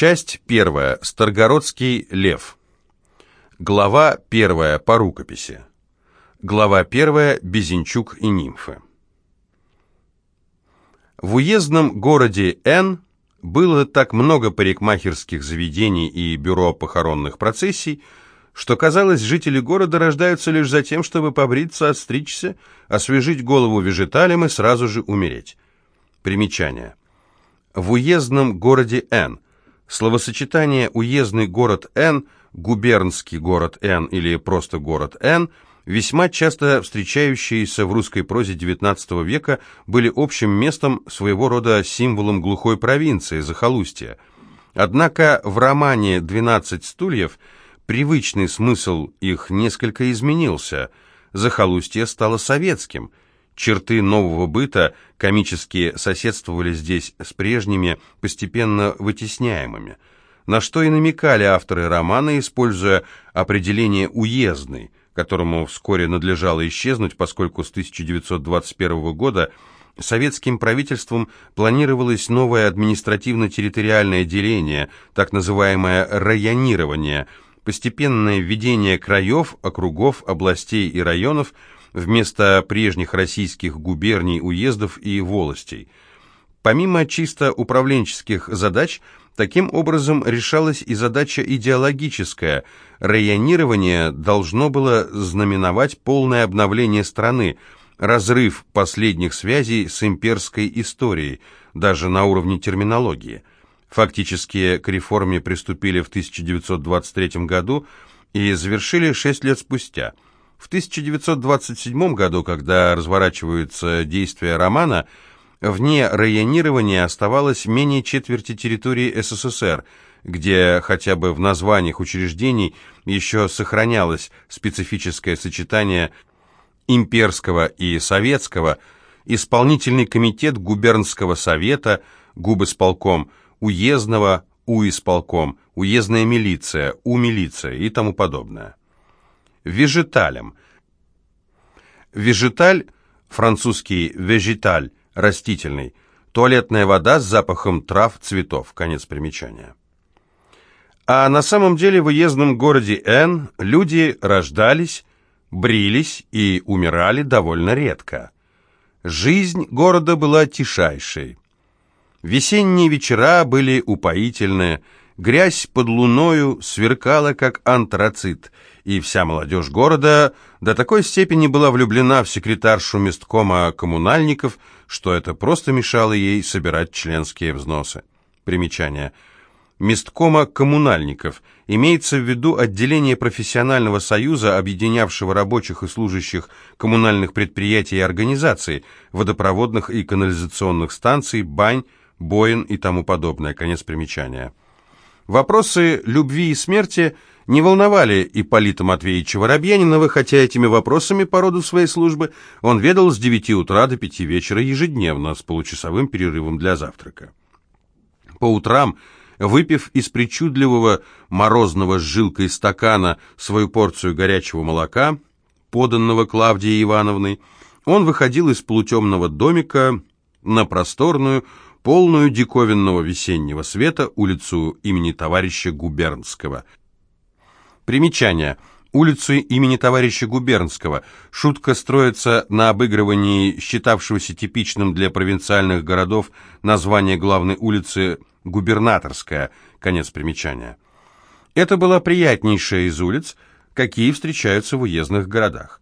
Часть первая. Старгородский лев. Глава первая по рукописи. Глава первая. Безенчук и нимфы. В уездном городе Н было так много парикмахерских заведений и бюро похоронных процессий, что, казалось, жители города рождаются лишь за тем, чтобы побриться, отстричься, освежить голову вежиталем и сразу же умереть. Примечание. В уездном городе Н. Словосочетание «уездный город Н», «губернский город Н» или просто «город Н» – весьма часто встречающиеся в русской прозе XIX века, были общим местом, своего рода символом глухой провинции, захолустья. Однако в романе «Двенадцать стульев» привычный смысл их несколько изменился. Захолустье стало советским. Черты нового быта комически соседствовали здесь с прежними, постепенно вытесняемыми. На что и намекали авторы романа, используя определение «уездный», которому вскоре надлежало исчезнуть, поскольку с 1921 года советским правительством планировалось новое административно-территориальное деление, так называемое районирование, постепенное введение краев, округов, областей и районов вместо прежних российских губерний, уездов и волостей. Помимо чисто управленческих задач – Таким образом, решалась и задача идеологическая. Районирование должно было знаменовать полное обновление страны, разрыв последних связей с имперской историей, даже на уровне терминологии. Фактически к реформе приступили в 1923 году и завершили шесть лет спустя. В 1927 году, когда разворачиваются действия романа, Вне районирования оставалось менее четверти территории СССР, где хотя бы в названиях учреждений еще сохранялось специфическое сочетание имперского и советского, исполнительный комитет губернского совета, губысполком, уездного, уисполком, уездная милиция, умилиция и тому подобное. Вежеталем. Вежеталь, французский «вежеталь», растительный. Туалетная вода с запахом трав, цветов. Конец примечания. А на самом деле в уездном городе Н люди рождались, брились и умирали довольно редко. Жизнь города была тишайшей. Весенние вечера были упоительные, грязь под луною сверкала, как антрацит, и вся молодежь города до такой степени была влюблена в секретаршу месткома коммунальников, что это просто мешало ей собирать членские взносы. Примечание. Месткома коммунальников имеется в виду отделение профессионального союза, объединявшего рабочих и служащих коммунальных предприятий и организаций, водопроводных и канализационных станций, бань, боин и тому подобное. Конец примечания. Вопросы любви и смерти – не волновали Ипполита Матвеевича Воробьянинова, хотя этими вопросами по роду своей службы он ведал с 9 утра до 5 вечера ежедневно с получасовым перерывом для завтрака. По утрам, выпив из причудливого морозного с жилкой стакана свою порцию горячего молока, поданного Клавдией Ивановной, он выходил из полутемного домика на просторную, полную диковинного весеннего света улицу имени товарища Губернского – Примечание. Улицу имени товарища Губернского. Шутка строится на обыгрывании считавшегося типичным для провинциальных городов названия главной улицы Губернаторская. Конец примечания. Это была приятнейшая из улиц, какие встречаются в уездных городах.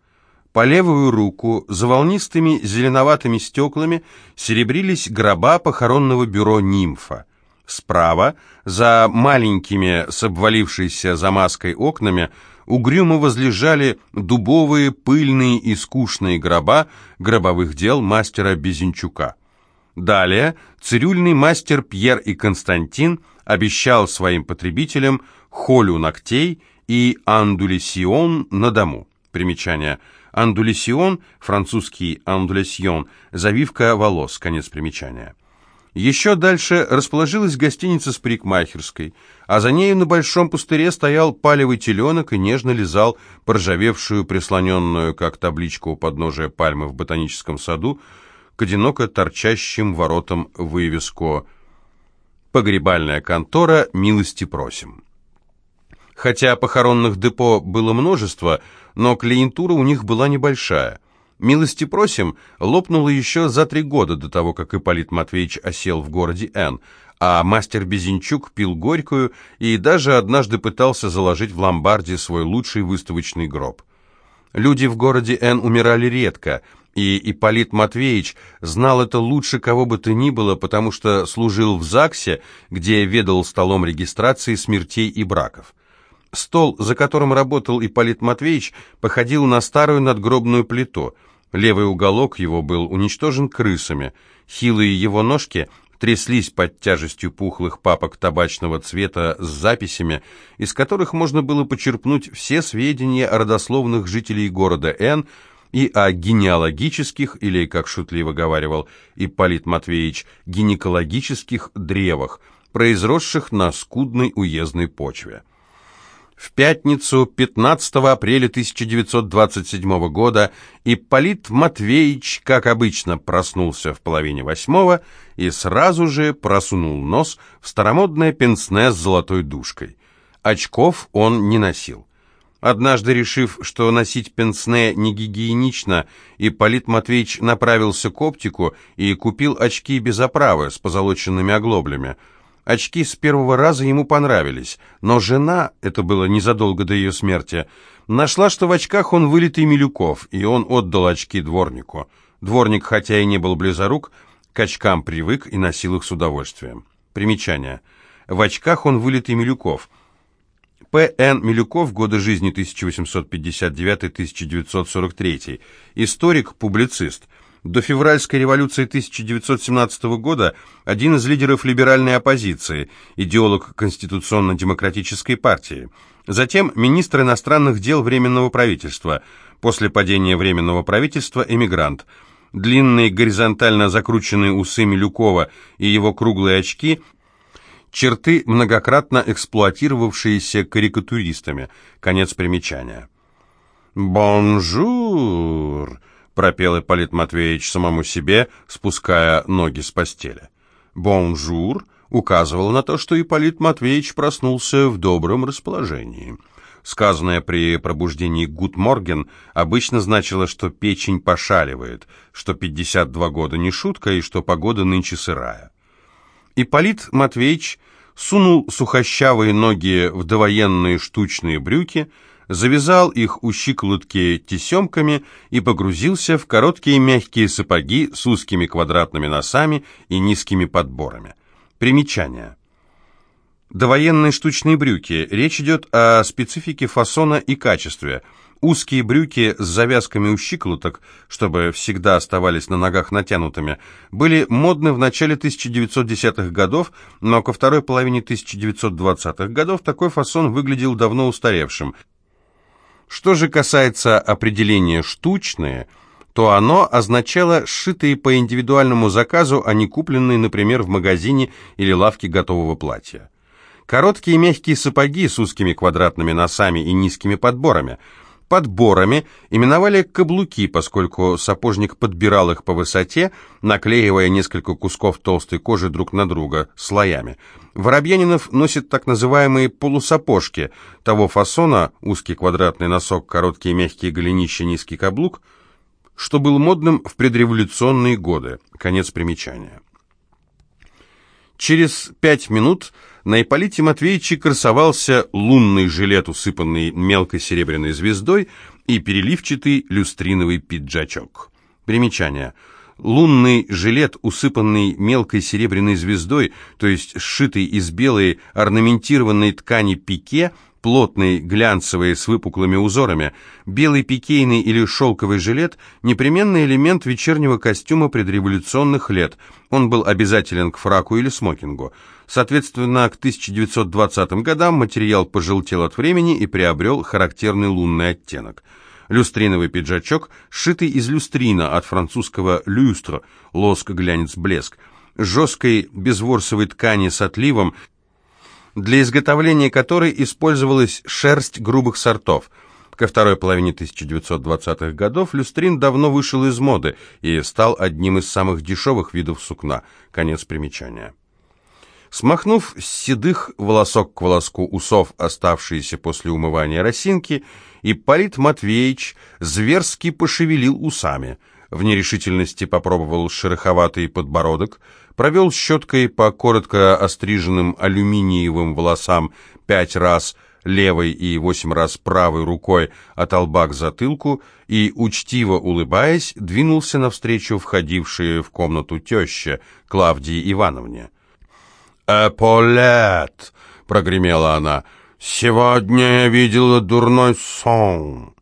По левую руку за волнистыми зеленоватыми стеклами серебрились гроба похоронного бюро «Нимфа». Справа, за маленькими с обвалившейся замазкой окнами, угрюмо возлежали дубовые, пыльные и скучные гроба гробовых дел мастера Безенчука. Далее цирюльный мастер Пьер и Константин обещал своим потребителям холю ногтей и андулесион на дому. Примечание. Андулесион, французский андулесион, завивка волос, конец примечания. Еще дальше расположилась гостиница с парикмахерской, а за нею на большом пустыре стоял палевый теленок и нежно лизал поржавевшую, прислоненную, как табличка у подножия пальмы в ботаническом саду, к одиноко торчащим воротам вывеску Погребальная контора «Милости просим». Хотя похоронных депо было множество, но клиентура у них была небольшая. «Милости просим» лопнуло еще за три года до того, как Ипполит Матвеевич осел в городе Н, а мастер Безенчук пил горькую и даже однажды пытался заложить в ломбарде свой лучший выставочный гроб. Люди в городе Н умирали редко, и Ипполит Матвеевич знал это лучше кого бы то ни было, потому что служил в ЗАГСе, где ведал столом регистрации смертей и браков. Стол, за которым работал Ипполит Матвеевич, походил на старую надгробную плиту. Левый уголок его был уничтожен крысами. Хилые его ножки тряслись под тяжестью пухлых папок табачного цвета с записями, из которых можно было почерпнуть все сведения о родословных жителей города Н и о генеалогических, или, как шутливо говаривал Ипполит Матвеевич, гинекологических древах, произросших на скудной уездной почве. В пятницу, 15 апреля 1927 года, Ипполит Матвеевич, как обычно, проснулся в половине восьмого и сразу же просунул нос в старомодное пенсне с золотой дужкой. Очков он не носил. Однажды решив, что носить пенсне не гигиенично, Ипполит Матвеевич направился к оптику и купил очки без оправы с позолоченными оглоблями – Очки с первого раза ему понравились, но жена, это было незадолго до ее смерти, нашла, что в очках он вылитый Милюков, и он отдал очки дворнику. Дворник, хотя и не был близорук, к очкам привык и носил их с удовольствием. Примечание. В очках он вылитый Милюков. П.Н. Милюков, годы жизни 1859-1943, историк, публицист – до февральской революции 1917 года один из лидеров либеральной оппозиции, идеолог Конституционно-демократической партии. Затем министр иностранных дел Временного правительства. После падения Временного правительства эмигрант. Длинные горизонтально закрученные усы Милюкова и его круглые очки – черты, многократно эксплуатировавшиеся карикатуристами. Конец примечания. «Bonjour!» Пропел Ипполит Матвеевич самому себе, спуская ноги с постели. «Bonjour» указывал на то, что Ипполит Матвеевич проснулся в добром расположении. Сказанное при пробуждении «Gut Morgen» обычно значило, что печень пошаливает, что 52 года не шутка и что погода нынче сырая. Ипполит Матвеевич сунул сухощавые ноги в довоенные штучные брюки, завязал их у щиколотки тесемками и погрузился в короткие мягкие сапоги с узкими квадратными носами и низкими подборами. Примечание. Довоенные штучные брюки. Речь идет о специфике фасона и качестве. Узкие брюки с завязками у щиколоток, чтобы всегда оставались на ногах натянутыми, были модны в начале 1910-х годов, но ко второй половине 1920-х годов такой фасон выглядел давно устаревшим – что же касается определения «штучные», то оно означало сшитые по индивидуальному заказу, а не купленные, например, в магазине или лавке готового платья. Короткие мягкие сапоги с узкими квадратными носами и низкими подборами – Подборами именовали каблуки, поскольку сапожник подбирал их по высоте, наклеивая несколько кусков толстой кожи друг на друга слоями. Воробьянинов носит так называемые полусапожки, того фасона, узкий квадратный носок, короткие мягкие голенища, низкий каблук, что был модным в предреволюционные годы. Конец примечания. Через пять минут на Ипполите Матвеевиче красовался лунный жилет, усыпанный мелкой серебряной звездой, и переливчатый люстриновый пиджачок. Примечание. Лунный жилет, усыпанный мелкой серебряной звездой, то есть сшитый из белой орнаментированной ткани пике – плотный, глянцевый, с выпуклыми узорами, белый пикейный или шелковый жилет – непременный элемент вечернего костюма предреволюционных лет. Он был обязателен к фраку или смокингу. Соответственно, к 1920 годам материал пожелтел от времени и приобрел характерный лунный оттенок. Люстриновый пиджачок, сшитый из люстрина от французского «люстр» – лоск, глянец, блеск, жесткой безворсовой ткани с отливом – для изготовления которой использовалась шерсть грубых сортов. Ко второй половине 1920-х годов люстрин давно вышел из моды и стал одним из самых дешевых видов сукна. Конец примечания. Смахнув с седых волосок к волоску усов, оставшиеся после умывания росинки, Ипполит Матвеевич зверски пошевелил усами. В нерешительности попробовал шероховатый подбородок, провел щеткой по коротко остриженным алюминиевым волосам пять раз левой и восемь раз правой рукой от лба к затылку и, учтиво улыбаясь, двинулся навстречу входившей в комнату теща Клавдии Ивановне. «Эполет!» — прогремела она. «Сегодня я видела дурной сон».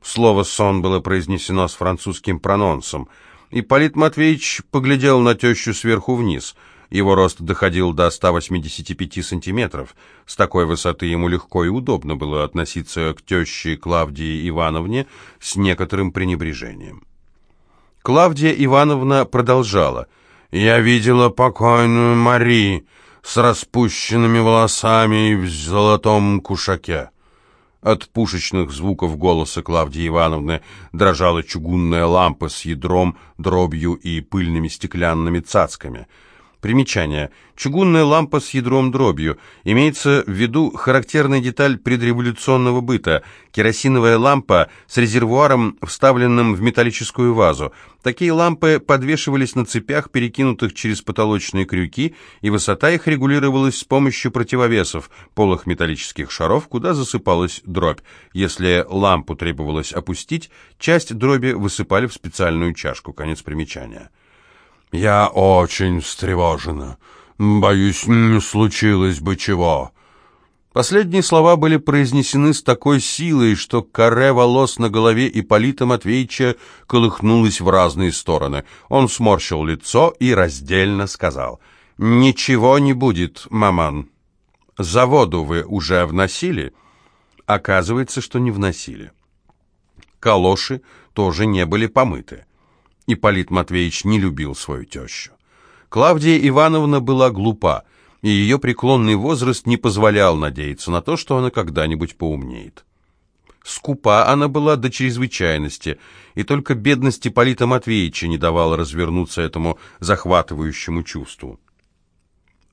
Слово «сон» было произнесено с французским прононсом. Ипполит Матвеевич поглядел на тещу сверху вниз. Его рост доходил до 185 сантиметров. С такой высоты ему легко и удобно было относиться к теще Клавдии Ивановне с некоторым пренебрежением. Клавдия Ивановна продолжала — я видела покойную Мари с распущенными волосами и в золотом кушаке. От пушечных звуков голоса Клавдии Ивановны дрожала чугунная лампа с ядром, дробью и пыльными стеклянными цацками — Примечание. Чугунная лампа с ядром дробью. Имеется в виду характерная деталь предреволюционного быта. Керосиновая лампа с резервуаром, вставленным в металлическую вазу. Такие лампы подвешивались на цепях, перекинутых через потолочные крюки, и высота их регулировалась с помощью противовесов, полых металлических шаров, куда засыпалась дробь. Если лампу требовалось опустить, часть дроби высыпали в специальную чашку. Конец примечания. «Я очень встревожена. Боюсь, не случилось бы чего». Последние слова были произнесены с такой силой, что коре волос на голове Ипполита Матвеевича колыхнулось в разные стороны. Он сморщил лицо и раздельно сказал, «Ничего не будет, маман. Заводу вы уже вносили?» Оказывается, что не вносили. Калоши тоже не были помыты. Ипполит Матвеевич не любил свою тещу. Клавдия Ивановна была глупа, и ее преклонный возраст не позволял надеяться на то, что она когда-нибудь поумнеет. Скупа она была до чрезвычайности, и только бедность Ипполита Матвеевича не давала развернуться этому захватывающему чувству.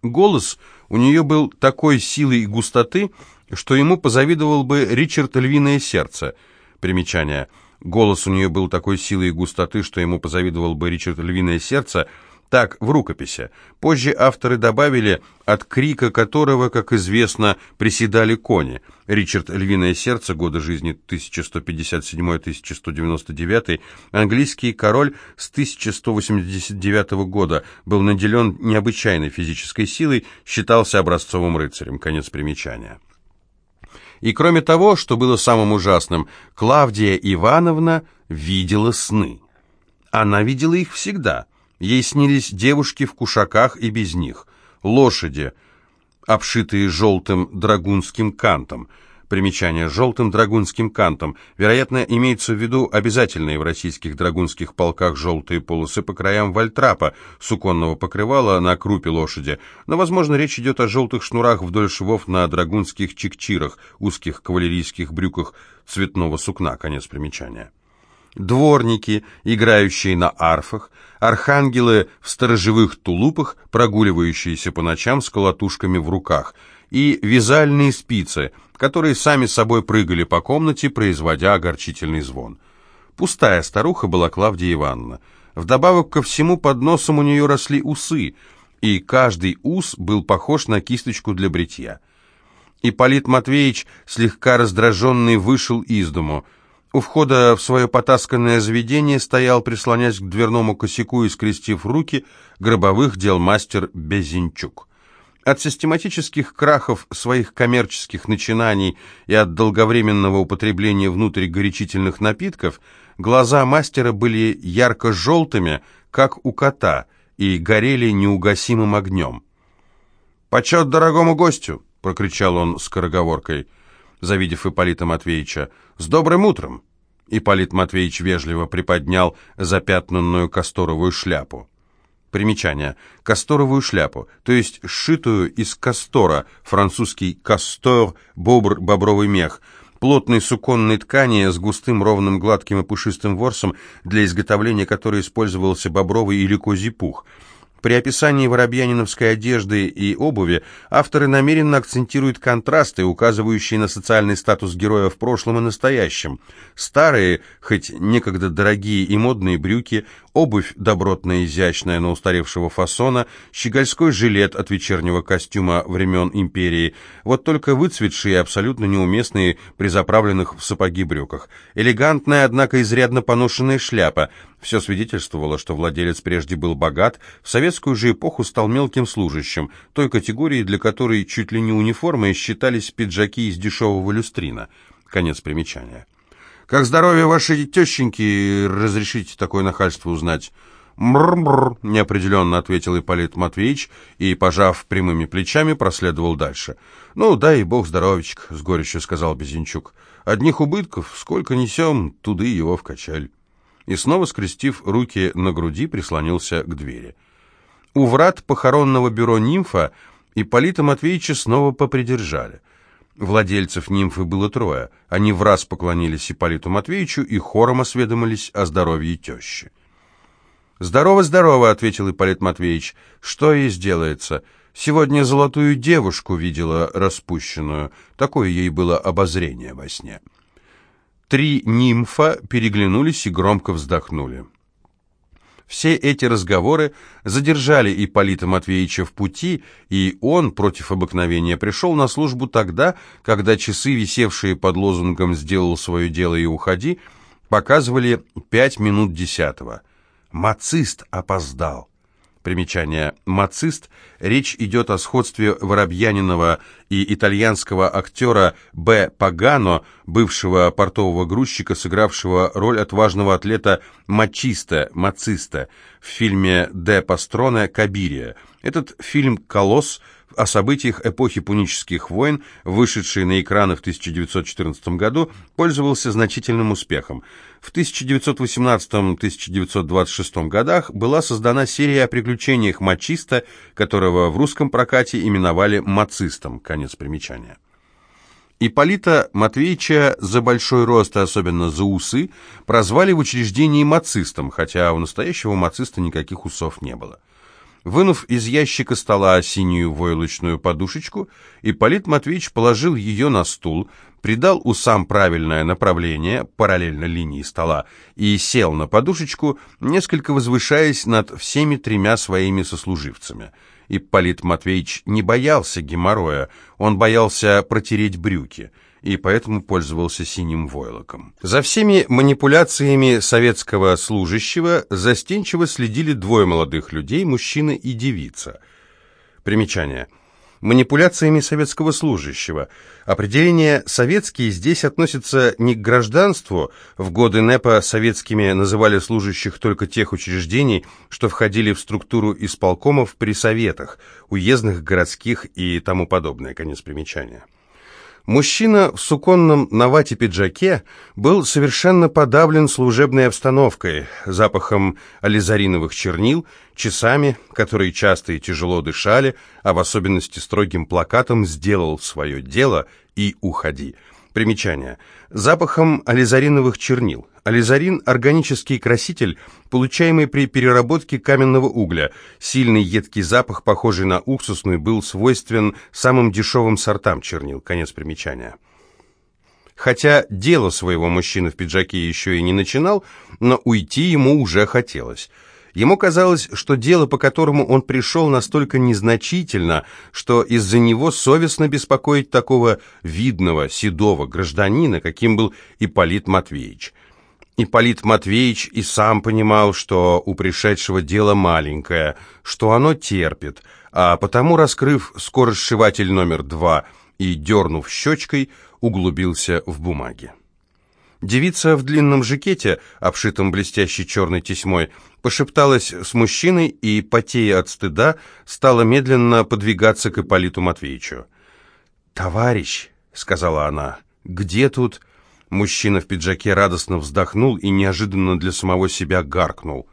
Голос у нее был такой силы и густоты, что ему позавидовал бы Ричард Львиное Сердце. Примечание – Голос у нее был такой силы и густоты, что ему позавидовал бы Ричард Львиное Сердце, так, в рукописи. Позже авторы добавили, от крика которого, как известно, приседали кони. Ричард Львиное Сердце, годы жизни 1157-1199, английский король с 1189 года, был наделен необычайной физической силой, считался образцовым рыцарем. Конец примечания. И кроме того, что было самым ужасным, Клавдия Ивановна видела сны. Она видела их всегда. Ей снились девушки в кушаках и без них, лошади, обшитые желтым драгунским кантом – Примечание. Желтым драгунским кантом. Вероятно, имеется в виду обязательные в российских драгунских полках желтые полосы по краям вальтрапа, суконного покрывала на крупе лошади. Но, возможно, речь идет о желтых шнурах вдоль швов на драгунских чекчирах, узких кавалерийских брюках цветного сукна. Конец примечания дворники, играющие на арфах, архангелы в сторожевых тулупах, прогуливающиеся по ночам с колотушками в руках, и вязальные спицы – которые сами собой прыгали по комнате, производя огорчительный звон. Пустая старуха была Клавдия Ивановна. Вдобавок ко всему под носом у нее росли усы, и каждый ус был похож на кисточку для бритья. Ипполит Матвеевич, слегка раздраженный, вышел из дому. У входа в свое потасканное заведение стоял, прислонясь к дверному косяку и скрестив руки, гробовых дел мастер Безенчук. От систематических крахов своих коммерческих начинаний и от долговременного употребления внутрь горячительных напитков глаза мастера были ярко-желтыми, как у кота, и горели неугасимым огнем. «Почет дорогому гостю!» — прокричал он скороговоркой, завидев Ипполита Матвеевича. «С добрым утром!» Ипполит Матвеевич вежливо приподнял запятнанную касторовую шляпу. Примечание. Касторовую шляпу, то есть сшитую из кастора, французский кастор, бобр, бобровый мех, плотной суконной ткани с густым, ровным, гладким и пушистым ворсом, для изготовления которой использовался бобровый или козий пух. При описании воробьяниновской одежды и обуви авторы намеренно акцентируют контрасты, указывающие на социальный статус героя в прошлом и настоящем. Старые, хоть некогда дорогие и модные брюки, обувь добротная, изящная, но устаревшего фасона, щегольской жилет от вечернего костюма времен империи, вот только выцветшие и абсолютно неуместные при заправленных в сапоги брюках. Элегантная, однако изрядно поношенная шляпа – все свидетельствовало, что владелец прежде был богат, в советскую же эпоху стал мелким служащим, той категории, для которой чуть ли не униформой считались пиджаки из дешевого люстрина. Конец примечания. «Как здоровье вашей тещеньки, разрешите такое нахальство узнать?» «Мр-мр», — неопределенно ответил Ипполит Матвеевич и, пожав прямыми плечами, проследовал дальше. «Ну, дай бог здоровичек», — с горечью сказал Безенчук. «Одних убытков, сколько несем, туды его вкачали» и снова, скрестив руки на груди, прислонился к двери. У врат похоронного бюро «Нимфа» Ипполита Матвеевича снова попридержали. Владельцев «Нимфы» было трое. Они в раз поклонились Ипполиту Матвеевичу и хором осведомились о здоровье тещи. «Здорово, здорово», — ответил Ипполит Матвеевич. «Что ей сделается? Сегодня золотую девушку видела распущенную. Такое ей было обозрение во сне». Три нимфа переглянулись и громко вздохнули. Все эти разговоры задержали Ипполита Матвеевича в пути, и он, против обыкновения, пришел на службу тогда, когда часы, висевшие под лозунгом «Сделал свое дело и уходи», показывали пять минут десятого. Мацист опоздал. Примечание. Мацист. Речь идет о сходстве Воробьянинова и итальянского актера Б. Пагано, бывшего портового грузчика, сыгравшего роль отважного атлета Мачиста, Мациста в фильме Д. Пастроне «Кабирия». Этот фильм «Колосс» о событиях эпохи Пунических войн, вышедший на экраны в 1914 году, пользовался значительным успехом. В 1918-1926 годах была создана серия о приключениях мачиста, которого в русском прокате именовали «мацистом». Конец примечания. Ипполита Матвеевича за большой рост, и особенно за усы, прозвали в учреждении мацистом, хотя у настоящего мациста никаких усов не было. Вынув из ящика стола синюю войлочную подушечку, Ипполит Матвеевич положил ее на стул, придал усам правильное направление, параллельно линии стола, и сел на подушечку, несколько возвышаясь над всеми тремя своими сослуживцами. Ипполит Матвеевич не боялся геморроя, он боялся протереть брюки – и поэтому пользовался синим войлоком. За всеми манипуляциями советского служащего застенчиво следили двое молодых людей, мужчина и девица. Примечание. Манипуляциями советского служащего. Определение «советский» здесь относится не к гражданству. В годы НЭПа советскими называли служащих только тех учреждений, что входили в структуру исполкомов при советах, уездных, городских и тому подобное. Конец примечания. Мужчина в суконном на пиджаке был совершенно подавлен служебной обстановкой, запахом ализариновых чернил, часами, которые часто и тяжело дышали, а в особенности строгим плакатом «Сделал свое дело и уходи». Примечание. Запахом ализариновых чернил. Ализарин – органический краситель, получаемый при переработке каменного угля. Сильный едкий запах, похожий на уксусный, был свойствен самым дешевым сортам чернил. Конец примечания. Хотя дело своего мужчины в пиджаке еще и не начинал, но уйти ему уже хотелось. Ему казалось, что дело, по которому он пришел, настолько незначительно, что из-за него совестно беспокоить такого видного, седого гражданина, каким был Ипполит Матвеевич – Ипполит Матвеевич и сам понимал, что у пришедшего дело маленькое, что оно терпит, а потому, раскрыв скоросшиватель номер два и дернув щечкой, углубился в бумаги. Девица в длинном жакете, обшитом блестящей черной тесьмой, пошепталась с мужчиной и, потея от стыда, стала медленно подвигаться к Ипполиту Матвеевичу. «Товарищ», — сказала она, — «где тут...» Мужчина в пиджаке радостно вздохнул и неожиданно для самого себя гаркнул.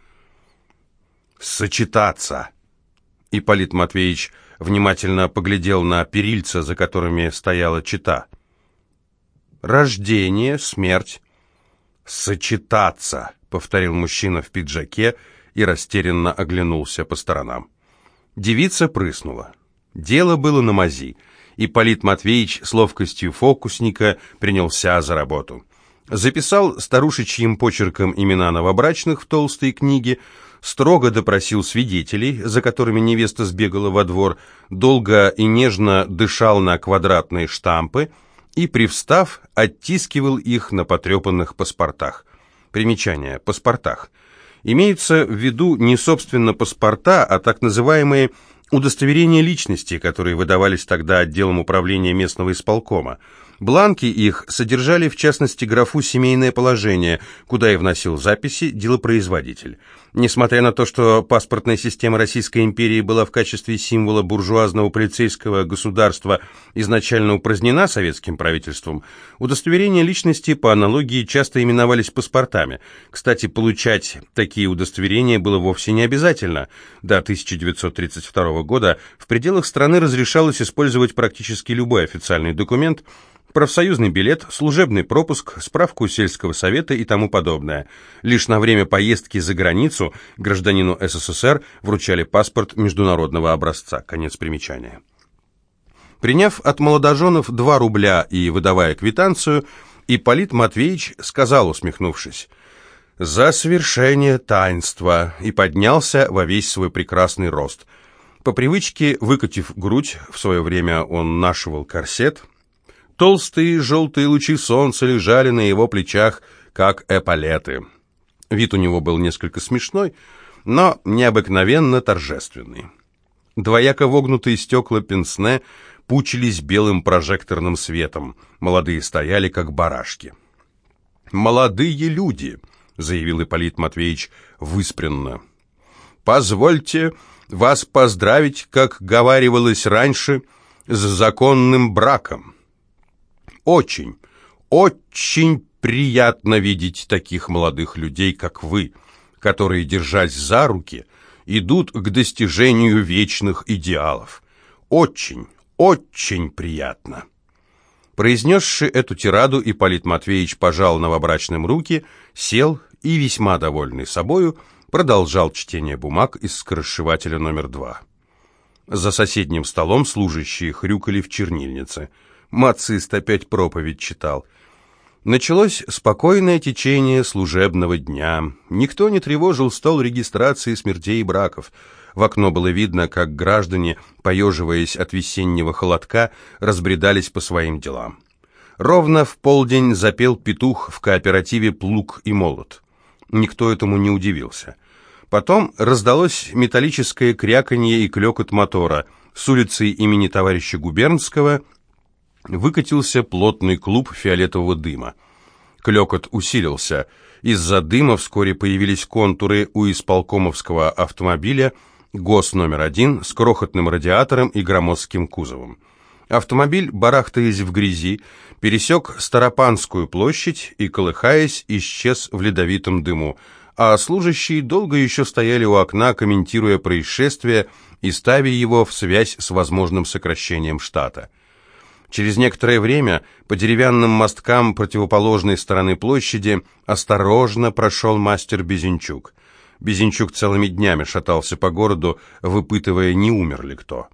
«Сочетаться!» Ипполит Матвеевич внимательно поглядел на перильца, за которыми стояла чита. «Рождение, смерть». «Сочетаться!» — повторил мужчина в пиджаке и растерянно оглянулся по сторонам. Девица прыснула. Дело было на мази. и Полит Матвеевич с ловкостью фокусника принялся за работу. Записал старушечьим почерком имена новобрачных в толстые книги, строго допросил свидетелей, за которыми невеста сбегала во двор, долго и нежно дышал на квадратные штампы и, привстав, оттискивал их на потрепанных паспортах. Примечание. Паспортах. Имеются в виду не собственно паспорта, а так называемые удостоверения личности, которые выдавались тогда отделом управления местного исполкома. Бланки их содержали в частности графу «Семейное положение», куда и вносил записи делопроизводитель. Несмотря на то, что паспортная система Российской империи была в качестве символа буржуазного полицейского государства изначально упразднена советским правительством, удостоверения личности по аналогии часто именовались паспортами. Кстати, получать такие удостоверения было вовсе не обязательно. До 1932 года в пределах страны разрешалось использовать практически любой официальный документ – профсоюзный билет, служебный пропуск, справку сельского совета и тому подобное. Лишь на время поездки за границу гражданину СССР вручали паспорт международного образца. Конец примечания. Приняв от молодоженов 2 рубля и выдавая квитанцию, Ипполит Матвеевич сказал, усмехнувшись, «За совершение таинства» и поднялся во весь свой прекрасный рост. По привычке, выкатив грудь, в свое время он нашивал корсет, Толстые желтые лучи солнца лежали на его плечах, как эполеты. Вид у него был несколько смешной, но необыкновенно торжественный. Двояко вогнутые стекла пенсне пучились белым прожекторным светом. Молодые стояли, как барашки. «Молодые люди», — заявил Ипполит Матвеевич выспренно. «Позвольте вас поздравить, как говаривалось раньше, с законным браком». Очень, очень приятно видеть таких молодых людей, как вы, которые, держась за руки, идут к достижению вечных идеалов. Очень, очень приятно. Произнесший эту тираду, Ипполит Матвеевич пожал новобрачным руки, сел и, весьма довольный собою, продолжал чтение бумаг из скоросшивателя номер два. За соседним столом служащие хрюкали в чернильнице – Мацист опять проповедь читал. Началось спокойное течение служебного дня. Никто не тревожил стол регистрации смертей и браков. В окно было видно, как граждане, поеживаясь от весеннего холодка, разбредались по своим делам. Ровно в полдень запел петух в кооперативе «Плуг и молот». Никто этому не удивился. Потом раздалось металлическое кряканье и клекот мотора. С улицы имени товарища Губернского выкатился плотный клуб фиолетового дыма. Клекот усилился. Из-за дыма вскоре появились контуры у исполкомовского автомобиля ГОС номер один с крохотным радиатором и громоздким кузовом. Автомобиль, барахтаясь в грязи, пересек Старопанскую площадь и, колыхаясь, исчез в ледовитом дыму, а служащие долго еще стояли у окна, комментируя происшествие и ставя его в связь с возможным сокращением штата. Через некоторое время по деревянным мосткам противоположной стороны площади осторожно прошел мастер Безенчук. Безенчук целыми днями шатался по городу, выпытывая, не умер ли кто.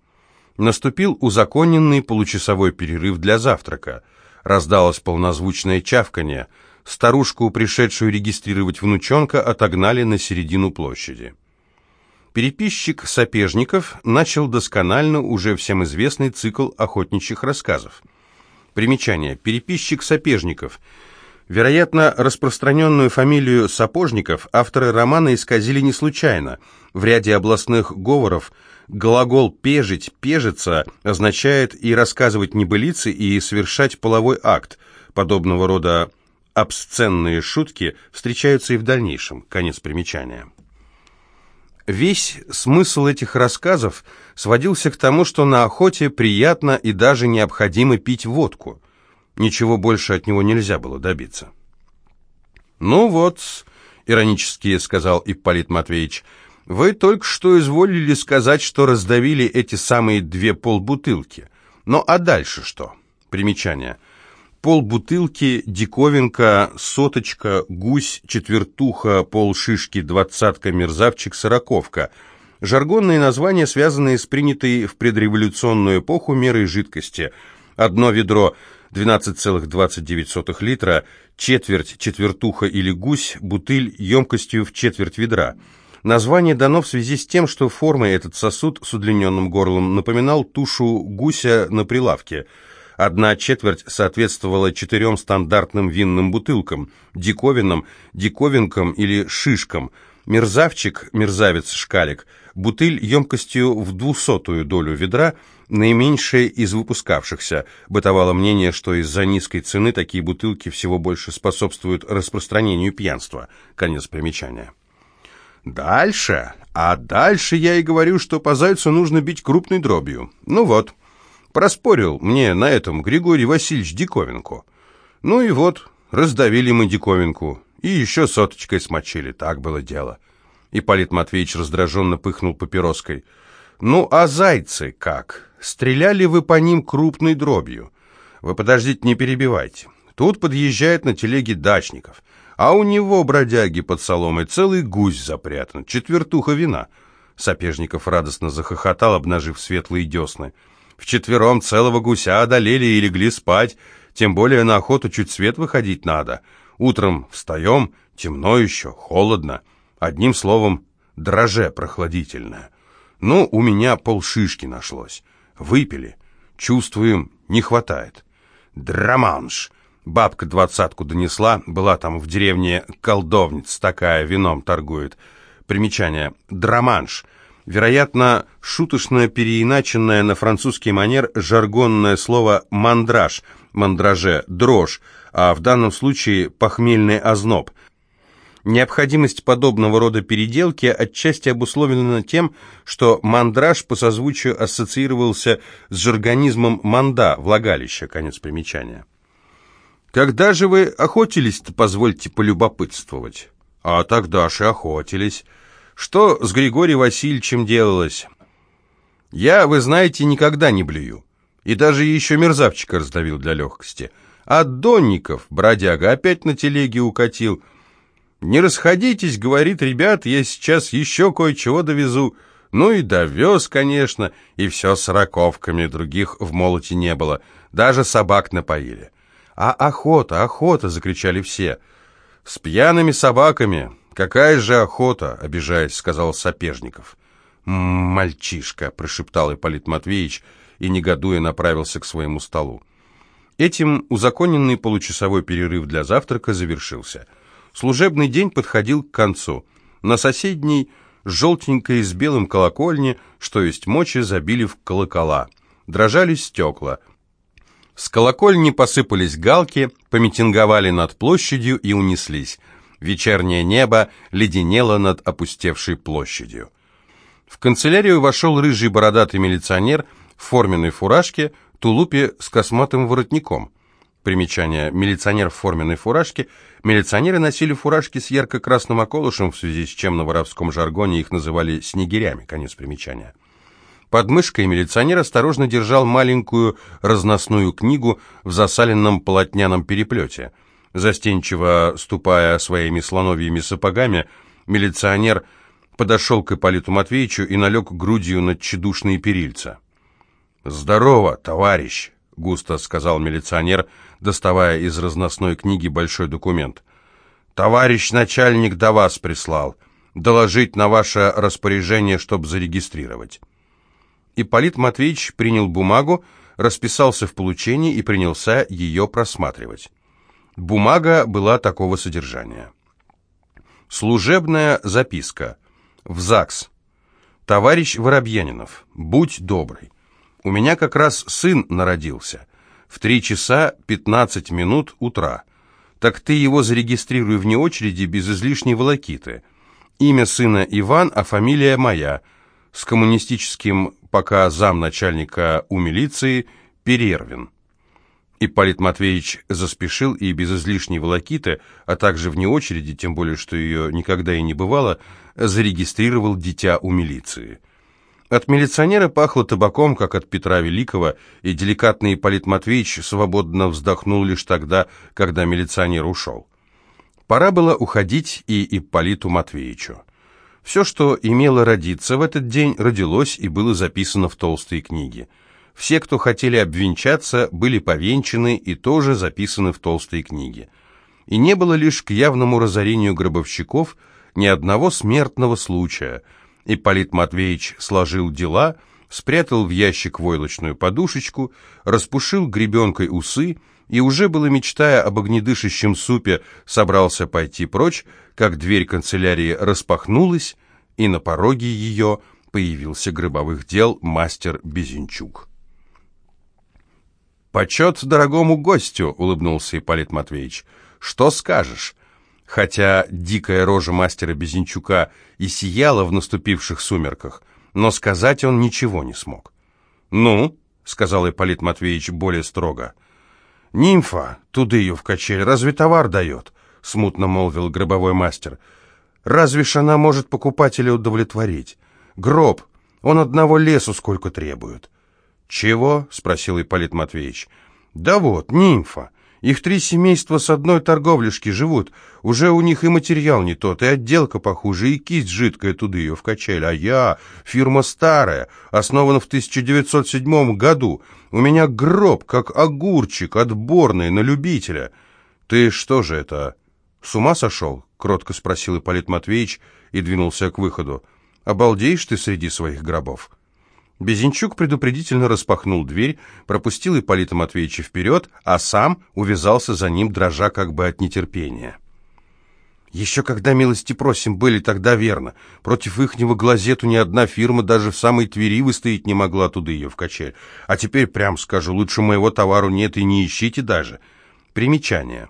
Наступил узаконенный получасовой перерыв для завтрака. Раздалось полнозвучное чавканье. Старушку, пришедшую регистрировать внучонка, отогнали на середину площади. Переписчик Сапежников начал досконально уже всем известный цикл охотничьих рассказов. Примечание. Переписчик Сапежников. Вероятно, распространенную фамилию Сапожников авторы романа исказили не случайно. В ряде областных говоров глагол «пежить», «пежиться» означает и рассказывать небылицы, и совершать половой акт. Подобного рода обсценные шутки встречаются и в дальнейшем. Конец примечания. Весь смысл этих рассказов сводился к тому, что на охоте приятно и даже необходимо пить водку. Ничего больше от него нельзя было добиться. «Ну вот», — иронически сказал Ипполит Матвеевич, — «вы только что изволили сказать, что раздавили эти самые две полбутылки. Ну а дальше что?» Примечание — полбутылки, диковинка, соточка, гусь, четвертуха, полшишки, двадцатка, мерзавчик, сороковка. Жаргонные названия, связанные с принятой в предреволюционную эпоху мерой жидкости. Одно ведро 12,29 литра, четверть, четвертуха или гусь, бутыль емкостью в четверть ведра. Название дано в связи с тем, что формой этот сосуд с удлиненным горлом напоминал тушу гуся на прилавке. Одна четверть соответствовала четырем стандартным винным бутылкам – диковинам, диковинкам или шишкам. Мерзавчик, мерзавец-шкалик, бутыль емкостью в двухсотую долю ведра – наименьшая из выпускавшихся. Бытовало мнение, что из-за низкой цены такие бутылки всего больше способствуют распространению пьянства. Конец примечания. Дальше, а дальше я и говорю, что по зайцу нужно бить крупной дробью. Ну вот, проспорил мне на этом Григорий Васильевич Диковинку. Ну и вот, раздавили мы Диковинку, и еще соточкой смочили, так было дело. Ипполит Матвеевич раздраженно пыхнул папироской. «Ну, а зайцы как? Стреляли вы по ним крупной дробью? Вы подождите, не перебивайте. Тут подъезжает на телеге дачников. А у него, бродяги, под соломой целый гусь запрятан, четвертуха вина. Сапежников радостно захохотал, обнажив светлые десны. Вчетвером целого гуся одолели и легли спать, тем более на охоту чуть свет выходить надо. Утром встаем, темно еще, холодно. Одним словом, дроже прохладительное. Ну, у меня полшишки нашлось. Выпили. Чувствуем, не хватает. Драманш. Бабка двадцатку донесла, была там в деревне колдовница такая, вином торгует. Примечание. Драманш. Вероятно, шуточно переиначенное на французский манер жаргонное слово «мандраж», «мандраже», «дрожь», а в данном случае «похмельный озноб». Необходимость подобного рода переделки отчасти обусловлена тем, что мандраж по созвучию ассоциировался с жаргонизмом «манда» – влагалище, конец примечания. Когда же вы охотились-то, позвольте полюбопытствовать? А тогда же охотились. Что с Григорием Васильевичем делалось? Я, вы знаете, никогда не блюю. И даже еще мерзавчика раздавил для легкости. А Донников, бродяга, опять на телеге укатил. «Не расходитесь», — говорит, — «ребят, я сейчас еще кое-чего довезу». Ну и довез, конечно, и все с раковками, других в молоте не было. Даже собак напоили. «А охота, охота!» — закричали все. «С пьяными собаками! Какая же охота!» — обижаясь, сказал Сапежников. «Мальчишка!» — прошептал Ипполит Матвеевич и, негодуя, направился к своему столу. Этим узаконенный получасовой перерыв для завтрака завершился. Служебный день подходил к концу. На соседней, желтенькой с белым колокольне, что есть мочи, забили в колокола. Дрожали стекла. С колокольни посыпались галки, помитинговали над площадью и унеслись. Вечернее небо леденело над опустевшей площадью. В канцелярию вошел рыжий бородатый милиционер в форменной фуражке, тулупе с косматым воротником. Примечание. Милиционер в форменной фуражке. Милиционеры носили фуражки с ярко-красным околышем, в связи с чем на воровском жаргоне их называли «снегирями». Конец примечания. Под мышкой милиционер осторожно держал маленькую разносную книгу в засаленном полотняном переплете. Застенчиво ступая своими слоновьими сапогами, милиционер подошел к Ипполиту Матвеевичу и налег грудью на тщедушные перильца. «Здорово, товарищ!» — густо сказал милиционер, доставая из разносной книги большой документ. «Товарищ начальник до вас прислал. Доложить на ваше распоряжение, чтобы зарегистрировать». Ипполит Матвеевич принял бумагу, расписался в получении и принялся ее просматривать. Бумага была такого содержания. Служебная записка. В ЗАГС. Товарищ Воробьянинов, будь добрый. У меня как раз сын народился. В три часа пятнадцать минут утра. Так ты его зарегистрируй вне очереди без излишней волокиты. Имя сына Иван, а фамилия моя. С коммунистическим пока замначальника у милиции Перервин. Ипполит Матвеевич заспешил и без излишней волокиты, а также вне очереди, тем более, что ее никогда и не бывало, зарегистрировал дитя у милиции. От милиционера пахло табаком, как от Петра Великого, и деликатный Ипполит Матвеевич свободно вздохнул лишь тогда, когда милиционер ушел. Пора было уходить и Ипполиту Матвеевичу. Все, что имело родиться в этот день, родилось и было записано в толстые книги. Все, кто хотели обвенчаться, были повенчаны и тоже записаны в толстые книги. И не было лишь к явному разорению гробовщиков ни одного смертного случая. Ипполит Матвеевич сложил дела, спрятал в ящик войлочную подушечку, распушил гребенкой усы и уже было мечтая об огнедышащем супе, собрался пойти прочь, как дверь канцелярии распахнулась, и на пороге ее появился гробовых дел мастер Безенчук. «Почет дорогому гостю!» — улыбнулся Ипполит Матвеевич. «Что скажешь?» Хотя дикая рожа мастера Безенчука и сияла в наступивших сумерках, но сказать он ничего не смог. «Ну?» — сказал Ипполит Матвеевич более строго — «Нимфа, туды ее в качель, разве товар дает?» — смутно молвил гробовой мастер. «Разве ж она может покупателя удовлетворить? Гроб, он одного лесу сколько требует». «Чего?» — спросил Ипполит Матвеевич. «Да вот, нимфа. Их три семейства с одной торговляшки живут. Уже у них и материал не тот, и отделка похуже, и кисть жидкая туды ее в качель. А я, фирма старая, основана в 1907 году. У меня гроб, как огурчик, отборный, на любителя. Ты что же это, с ума сошел? Кротко спросил Ипполит Матвеевич и двинулся к выходу. Обалдеешь ты среди своих гробов? Безенчук предупредительно распахнул дверь, пропустил Ипполита Матвеевича вперед, а сам увязался за ним, дрожа как бы от нетерпения. «Еще когда милости просим были, тогда верно. Против ихнего глазету ни одна фирма даже в самой Твери выстоять не могла туда ее в качель. А теперь, прям скажу, лучше моего товару нет и не ищите даже». Примечание.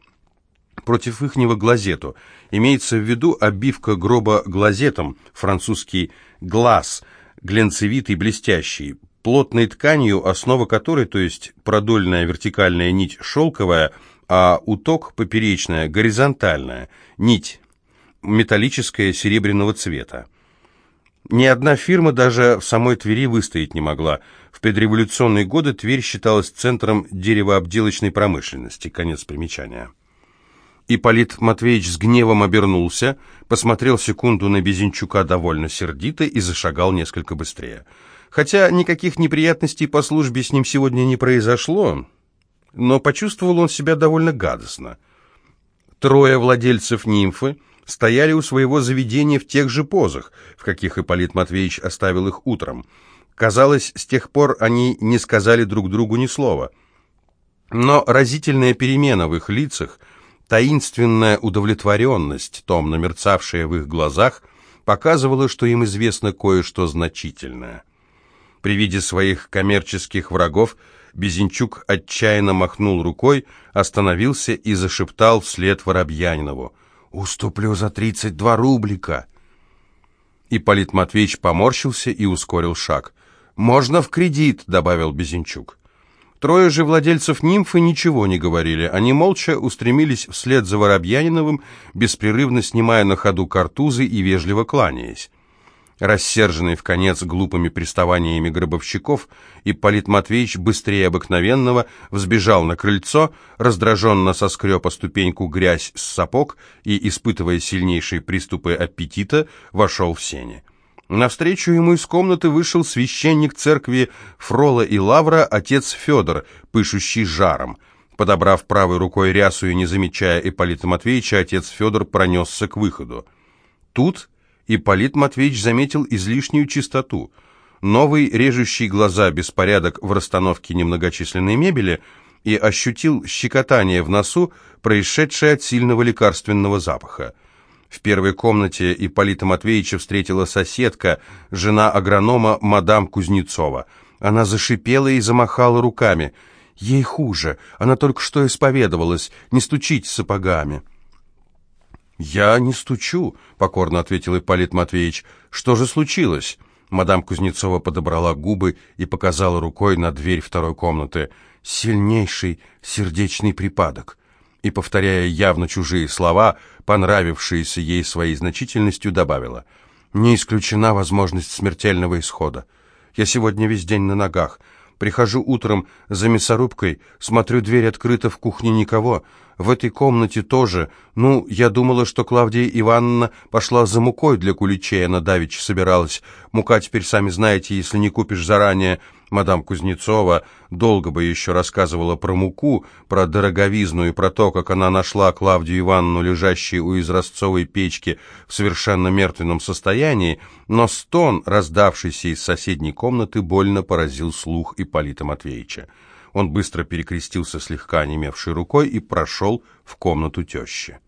Против ихнего глазету имеется в виду обивка гроба глазетом, французский «глаз», глянцевитый, блестящий, плотной тканью, основа которой, то есть продольная вертикальная нить шелковая, а уток поперечная, горизонтальная, нить металлическая серебряного цвета. Ни одна фирма даже в самой Твери выстоять не могла. В предреволюционные годы Тверь считалась центром деревообделочной промышленности. Конец примечания. Ипполит Матвеевич с гневом обернулся, посмотрел секунду на Безенчука довольно сердито и зашагал несколько быстрее. Хотя никаких неприятностей по службе с ним сегодня не произошло, но почувствовал он себя довольно гадостно. Трое владельцев нимфы стояли у своего заведения в тех же позах, в каких Ипполит Матвеевич оставил их утром. Казалось, с тех пор они не сказали друг другу ни слова. Но разительная перемена в их лицах – Таинственная удовлетворенность, томно мерцавшая в их глазах, показывала, что им известно кое-что значительное. При виде своих коммерческих врагов Безенчук отчаянно махнул рукой, остановился и зашептал вслед Воробьянинову. «Уступлю за тридцать два рублика!» Ипполит Матвеевич поморщился и ускорил шаг. «Можно в кредит», — добавил Безенчук. Трое же владельцев нимфы ничего не говорили. Они молча устремились вслед за Воробьяниновым, беспрерывно снимая на ходу картузы и вежливо кланяясь. Рассерженный в конец глупыми приставаниями гробовщиков, Ипполит Матвеевич быстрее обыкновенного взбежал на крыльцо, раздраженно соскреб о ступеньку грязь с сапог и, испытывая сильнейшие приступы аппетита, вошел в сени. Навстречу ему из комнаты вышел священник церкви Фрола и Лавра, отец Федор, пышущий жаром. Подобрав правой рукой рясу и не замечая Ипполита Матвеевича, отец Федор пронесся к выходу. Тут Ипполит Матвеевич заметил излишнюю чистоту. Новый, режущий глаза беспорядок в расстановке немногочисленной мебели и ощутил щекотание в носу, происшедшее от сильного лекарственного запаха. В первой комнате Ипполита Матвеевича встретила соседка, жена агронома мадам Кузнецова. Она зашипела и замахала руками. «Ей хуже. Она только что исповедовалась. Не стучите сапогами». «Я не стучу», — покорно ответил Ипполит Матвеевич. «Что же случилось?» Мадам Кузнецова подобрала губы и показала рукой на дверь второй комнаты. «Сильнейший сердечный припадок» и, повторяя явно чужие слова, понравившиеся ей своей значительностью, добавила, «Не исключена возможность смертельного исхода. Я сегодня весь день на ногах. Прихожу утром за мясорубкой, смотрю, дверь открыта, в кухне никого. В этой комнате тоже. Ну, я думала, что Клавдия Ивановна пошла за мукой для куличей, она давеча собиралась. Мука теперь, сами знаете, если не купишь заранее. Мадам Кузнецова долго бы еще рассказывала про муку, про дороговизну и про то, как она нашла Клавдию Ивановну, лежащей у изразцовой печки в совершенно мертвенном состоянии, но стон, раздавшийся из соседней комнаты, больно поразил слух Ипполита Матвеевича. Он быстро перекрестился слегка онемевшей рукой и прошел в комнату тещи.